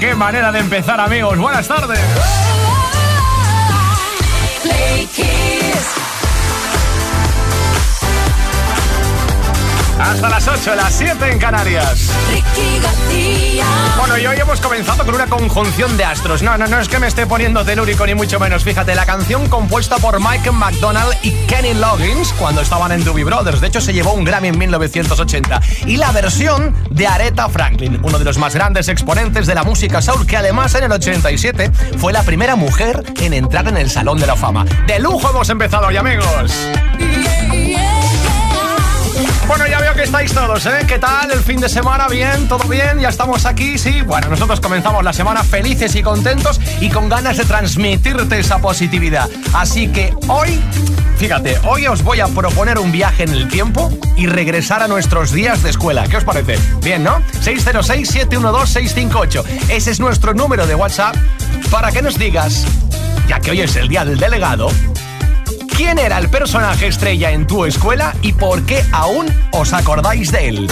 qué manera de empezar, amigos. Buenas tardes. Hasta las 8, las 7 en Canarias. Bueno, y hoy hemos comenzado con una conjunción de astros. No, no, no es que me esté poniendo telúrico ni mucho menos. Fíjate, la canción compuesta por Michael McDonald y Kenny Loggins cuando estaban en Doobie Brothers. De hecho, se llevó un Grammy en 1980. Y la versión de Aretha Franklin, uno de los más grandes exponentes de la música soul, que además en el 87 fue la primera mujer en entrar en el Salón de la Fama. De lujo hemos empezado hoy, amigos. Bueno, ya estáis todos, ¿eh? ¿Qué tal el fin de semana? ¿Bien? ¿Todo bien? ¿Ya estamos aquí? Sí. Bueno, nosotros comenzamos la semana felices y contentos y con ganas de transmitirte esa positividad. Así que hoy, fíjate, hoy os voy a proponer un viaje en el tiempo y regresar a nuestros días de escuela. ¿Qué os parece? Bien, ¿no? 606-712-658. Ese es nuestro número de WhatsApp para que nos digas, ya que hoy es el día del delegado, ¿Quién era el personaje estrella en tu escuela y por qué aún os acordáis de él?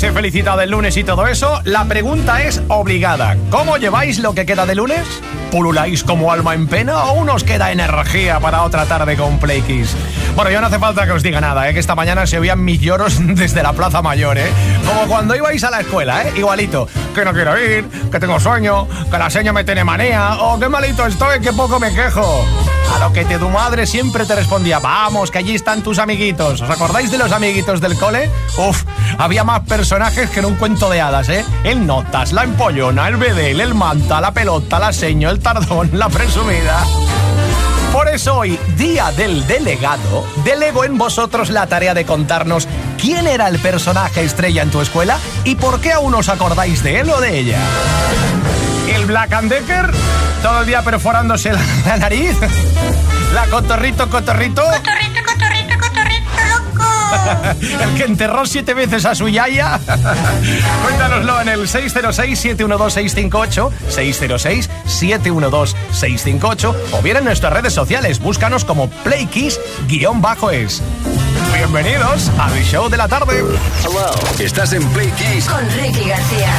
Os he felicitado el lunes y todo eso, la pregunta es obligada. ¿Cómo lleváis lo que queda de lunes? ¿Pululáis como alma en pena o unos queda energía para otra tarde con Play Kiss? Bueno, ya no hace falta que os diga nada, ¿eh? que esta mañana se oían mis lloros desde la Plaza Mayor, ¿eh? Como cuando ibais a la escuela, ¿eh? Igualito. Que no quiero ir, que tengo sueño, que la seña me tiene manía, o qué malito estoy, que poco me quejo. A lo que te, tu madre siempre te respondía, vamos, que allí están tus amiguitos. ¿Os acordáis de los amiguitos del cole? Uf, había más personajes que en un cuento de hadas, ¿eh? El Notas, la Empollona, el Bedel, el Manta, la Pelota, la Seño, el Tardón, la Presumida. Por eso hoy, Día del Delegado, delego en vosotros la tarea de contarnos quién era el personaje estrella en tu escuela y por qué aún os acordáis de él o de ella. ¿El Black and Decker? ¿Todo el día perforándose la, la nariz? ¿La cotorrito, cotorrito? Cotorrito. ¿El que enterró siete veces a su yaya? Cuéntanoslo en el 606-712-658, 606-712-658 o bien en nuestras redes sociales. Búscanos como PlayKiss-es. Bienvenidos al show de la tarde. Estás en Play Kiss Con Ricky García.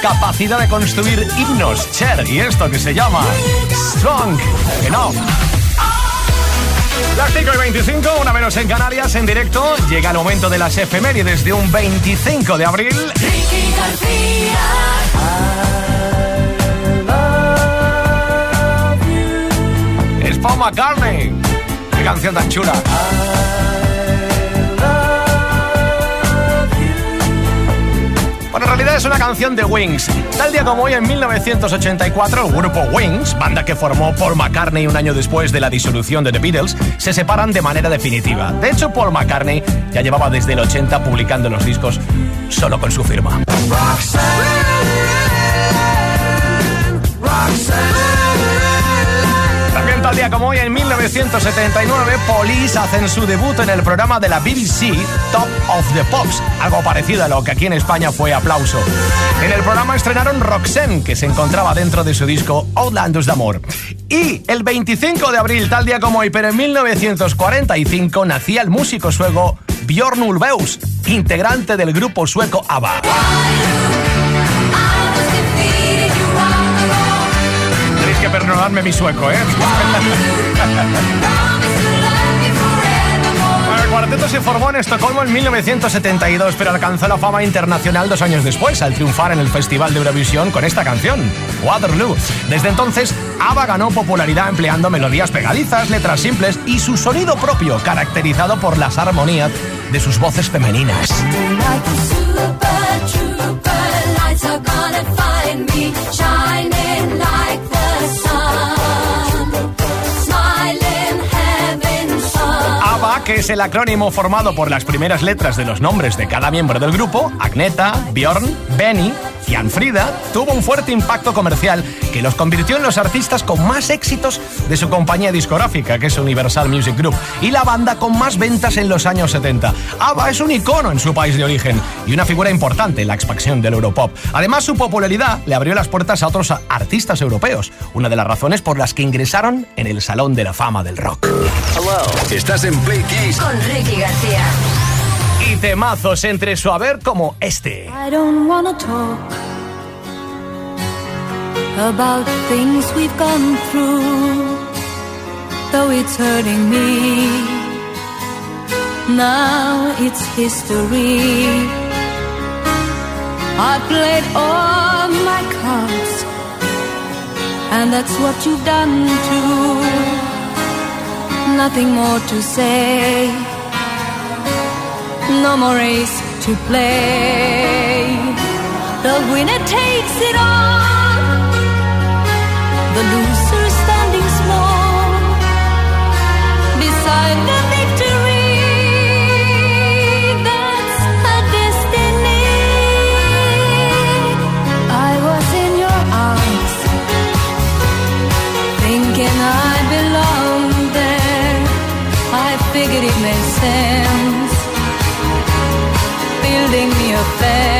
Capacidad de construir himnos, Cher, y esto que se llama Strong Enough. Las 5 y 25, una menos en Canarias, en directo. Llega el momento de las efemérides de un 25 de abril. Ricky García. Es Paul McCartney. Qué canción tan chula. Bueno, en realidad es una canción de Wings. Tal día como hoy, en 1984, el grupo Wings, banda que formó Paul McCartney un año después de la disolución de The Beatles, se separan de manera definitiva. De hecho, Paul McCartney ya llevaba desde el 80 publicando los discos solo con su firma. Tal día como hoy, en 1979, Police hacen su debut en el programa de la BBC Top of the Pops, algo parecido a lo que aquí en España fue aplauso. En el programa estrenaron Roxanne, que se encontraba dentro de su disco Outlanders de Amor. Y el 25 de abril, tal día como hoy, pero en 1945, nacía el músico sueco Björn Ulvaeus, integrante del grupo sueco ABBA. Perdonarme mi sueco, ¿eh? Bueno, el cuarteto se formó en Estocolmo en 1972, pero alcanzó la fama internacional dos años después, al triunfar en el Festival de Eurovisión con esta canción, Waterloo. Desde entonces, ABBA ganó popularidad empleando melodías pegadizas, letras simples y su sonido propio, caracterizado por las armonías de sus voces femeninas. Que es el acrónimo formado por las primeras letras de los nombres de cada miembro del grupo, Agneta, Bjorn, Benny y Anfrida, tuvo un fuerte impacto comercial que los convirtió en los artistas con más éxitos de su compañía discográfica, que es Universal Music Group, y la banda con más ventas en los años 70. ABBA es un icono en su país de origen y una figura importante en la expansión del Europop. Además, su popularidad le abrió las puertas a otros artistas europeos, una de las razones por las que ingresaron en el Salón de la Fama del Rock. Estás en Play Kiss. Con Ricky García. Y temazos entre su haber como este. I don't wanna talk about things we've gone through, though it's hurting me. Now it's history. I played all my cards, and that's what you've done too. Nothing more to say no more race to play. The winner takes it all, the loser standing small beside the victory. That's a destiny. I was in your arms, thinking I belonged there. I figured it made sense affair.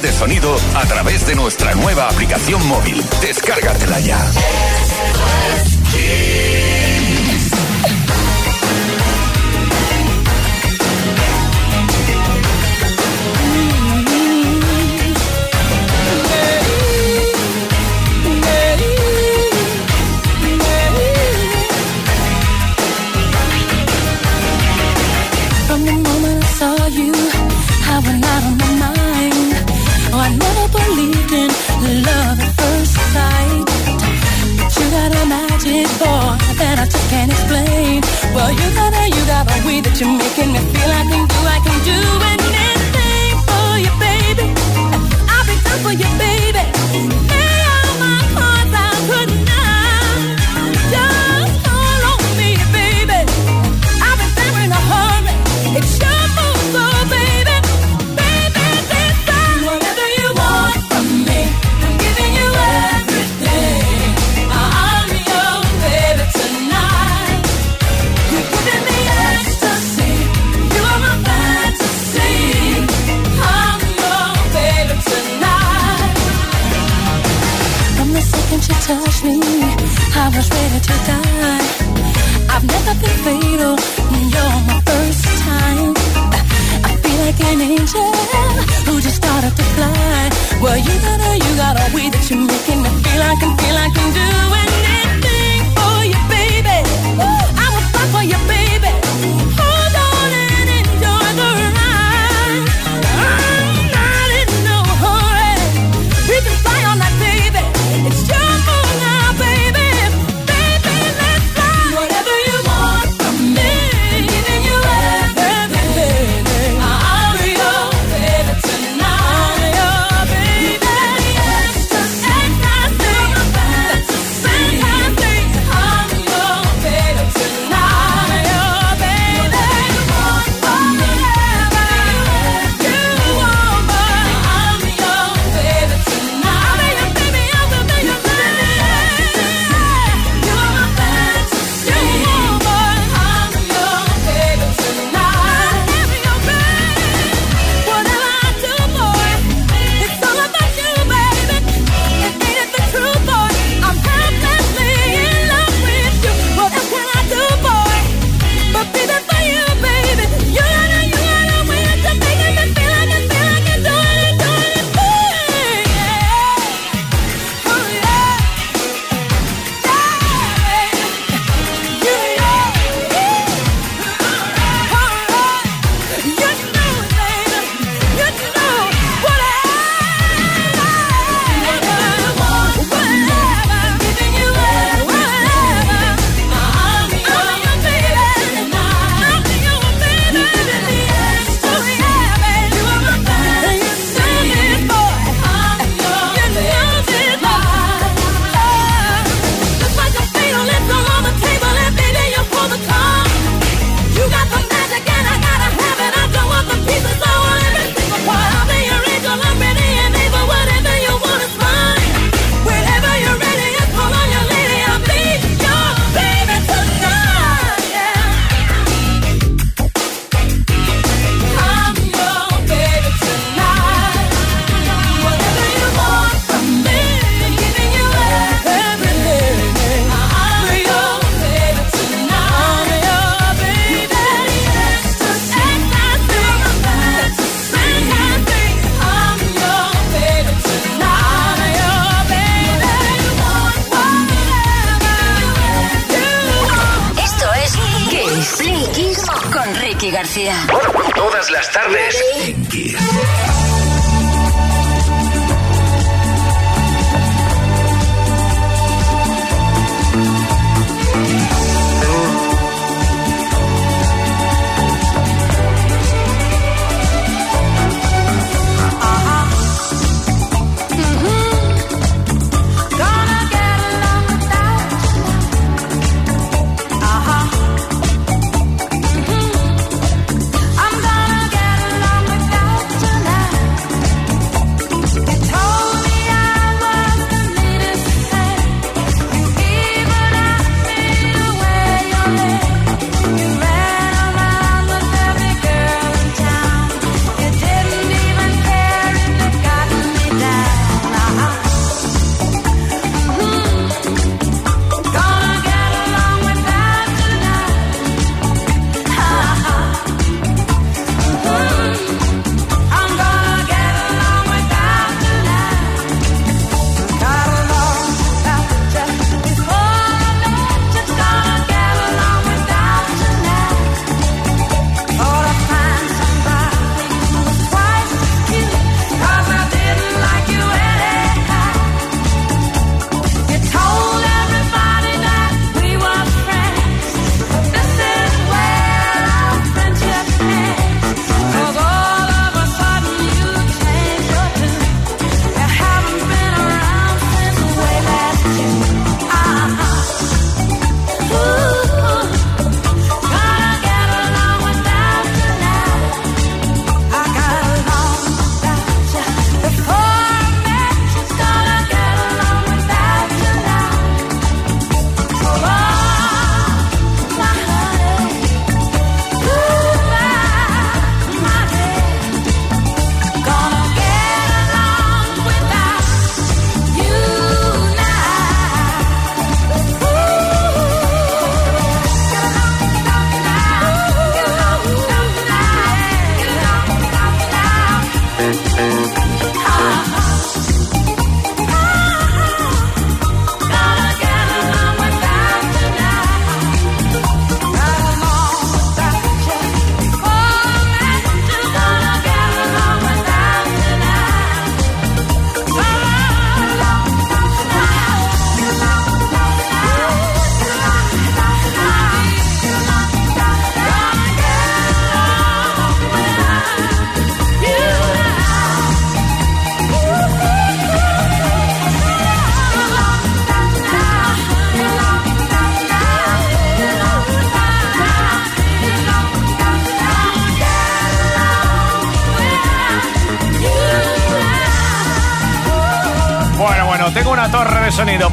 de sonido a través de nuestra nueva aplicación móvil. Descárgatela ya.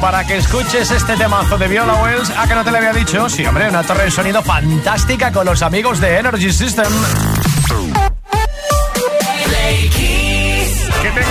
Para que escuches este temazo de Viola Wells. ¿A que no te lo había dicho? Sí, hombre, una torre de sonido fantástica con los amigos de Energy System.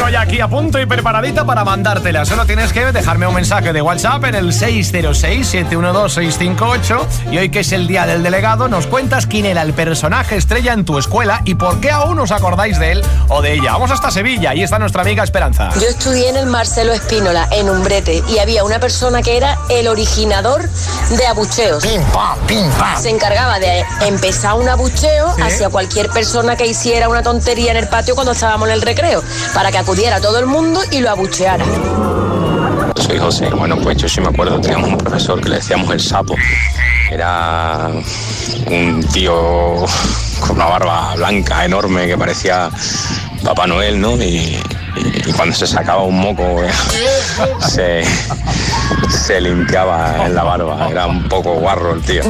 Tengo ya aquí a punto y preparadita para mandártela. Solo tienes que dejarme un mensaje de WhatsApp en el 606-712-658. Y hoy que es el día del delegado, nos cuentas quién era el personaje estrella en tu escuela y por qué aún os acordáis de él o de ella. Vamos hasta Sevilla, y está nuestra amiga Esperanza. Yo estudié en el Marcelo Espínola, en Umbrete, y había una persona que era el originador de abucheos. Se encargaba de empezar un abucheo hacia cualquier persona que hiciera una tontería en el patio cuando estábamos en el recreo, para que acudiera todo el mundo y lo abucheara. Soy José. Bueno, pues yo sí me acuerdo, teníamos un profesor que le decíamos el sapo. Era un tío con una barba blanca enorme que parecía Papá Noel, ¿no? Y, cuando se sacaba un moco se, se limpiaba en la barba. Era un poco guarro el tío.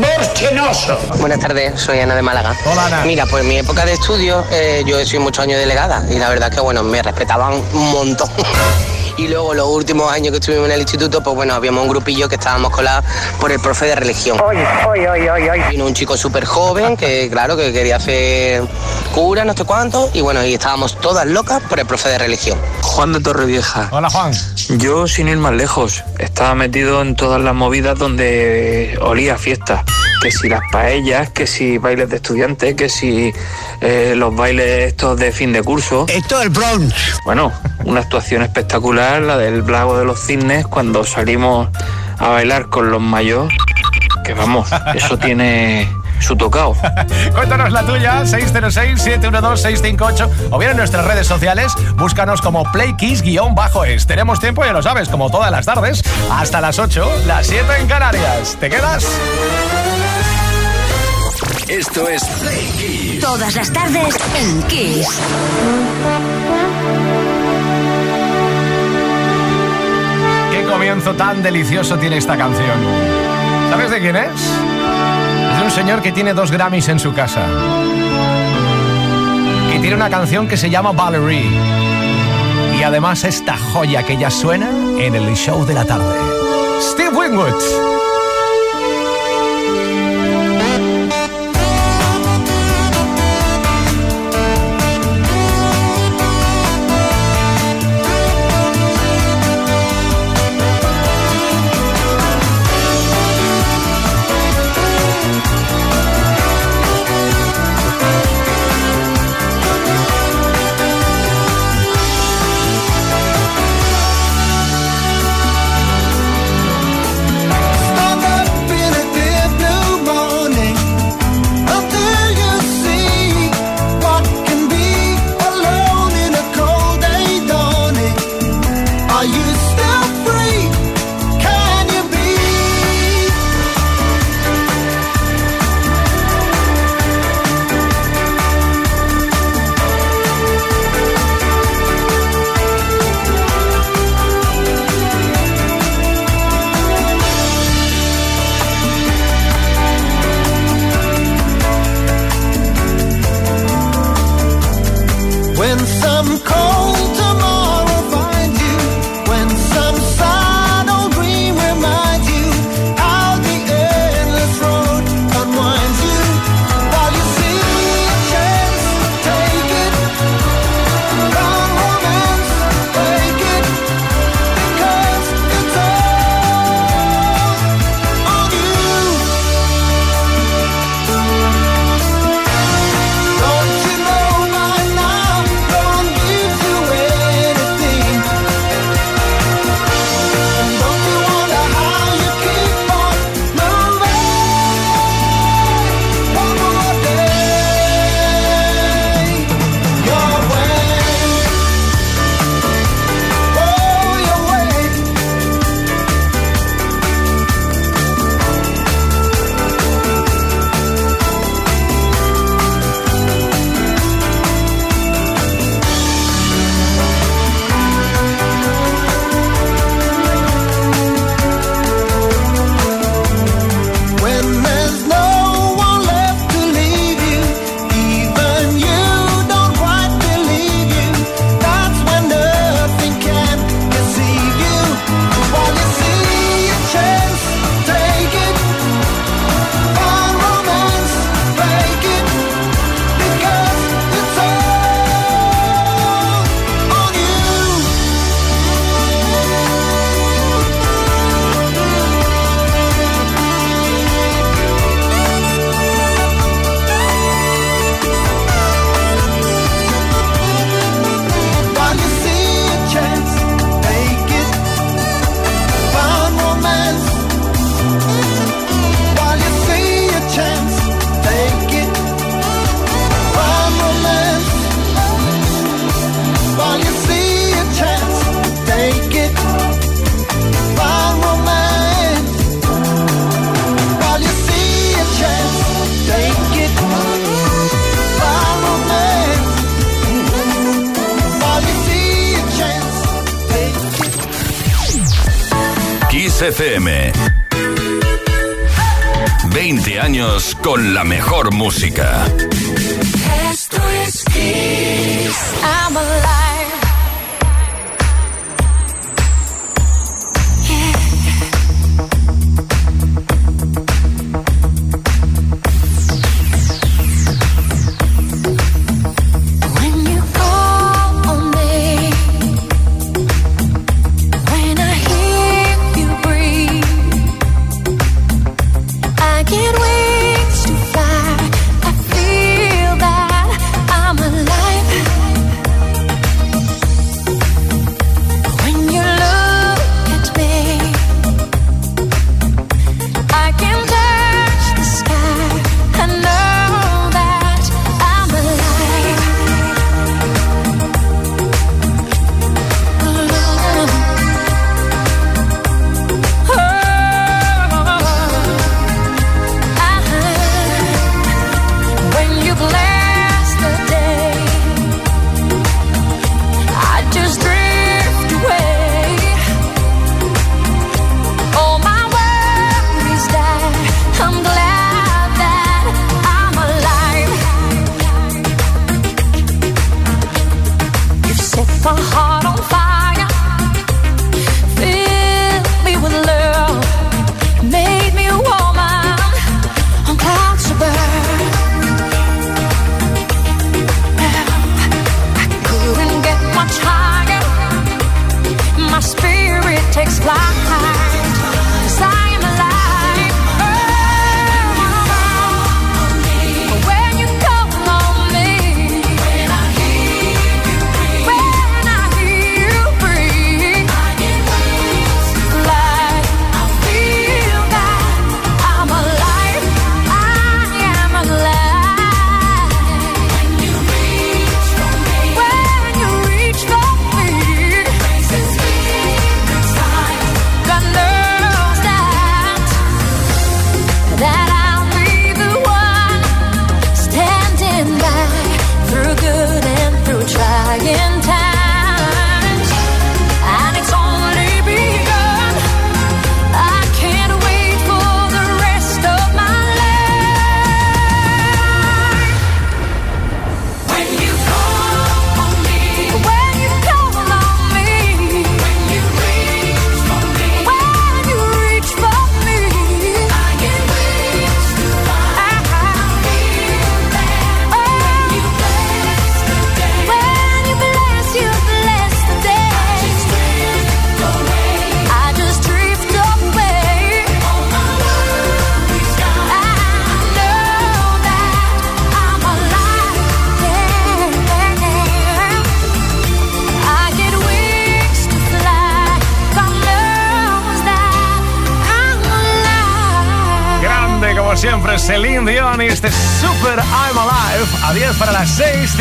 Buenas tardes, soy Ana de Málaga. Hola, Ana. Mira, pues en mi época de estudio eh, yo he sido muchos años delegada y la verdad que, bueno, me respetaban un montón. Y luego los últimos años que estuvimos en el instituto, pues bueno, habíamos un grupillo que estábamos colados por el profe de religión. Vino un chico súper joven que, claro, que quería hacer cura, no sé cuánto, y bueno, y estábamos todas locas por el profe de religión. Juan de Torrevieja. Hola, Juan. Yo, sin ir más lejos, estaba metido en todas las movidas donde olía a fiesta. Que si las paellas, que si bailes de estudiantes, que si eh, los bailes estos de fin de curso. Esto es el Bronx. Bueno, una actuación espectacular, la del Blago de los Cisnes, cuando salimos a bailar con los mayores. Que vamos, eso tiene su tocado. Cuéntanos la tuya, 606-712-658 o bien en nuestras redes sociales, búscanos como PlayKiss-es. Tenemos tiempo, ya lo sabes, como todas las tardes, hasta las 8, las 7 en Canarias. ¿Te quedas? Esto es Play Kiss. Todas las tardes en Kiss. Comienzo tan delicioso tiene esta canción. ¿Sabes de quién es? Es de un señor que tiene dos Grammys en su casa. Y tiene una canción que se llama Valerie. Y además esta joya que ya suena en el show de la tarde. Steve Wingwood.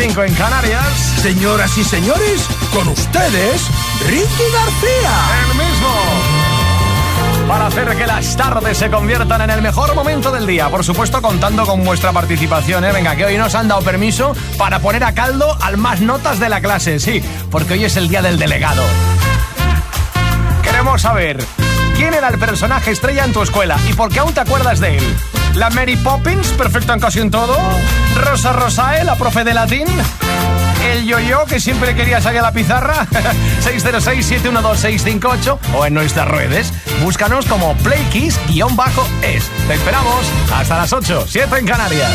En Canarias. Señoras y señores, con ustedes, Ricky García. El mismo. Para hacer que las tardes se conviertan en el mejor momento del día. Por supuesto, contando con vuestra participación. ¿eh? Venga, que hoy nos han dado permiso para poner a caldo al más notas de la clase. Sí, porque hoy es el día del delegado. Queremos saber quién era el personaje estrella en tu escuela y por qué aún te acuerdas de él. La Mary Poppins, perfecta en casi en todo. Rosa Rosae, la profe de latín. El yo-yo, que siempre quería salir a la pizarra. 606-712-658. O en nuestras redes. Búscanos como playkiss-es. Te esperamos hasta las 8, 7 en Canarias.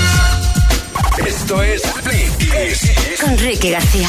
Esto es Play Con Ricky García.